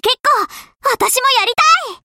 結構私もやりたい